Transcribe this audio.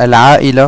العائلة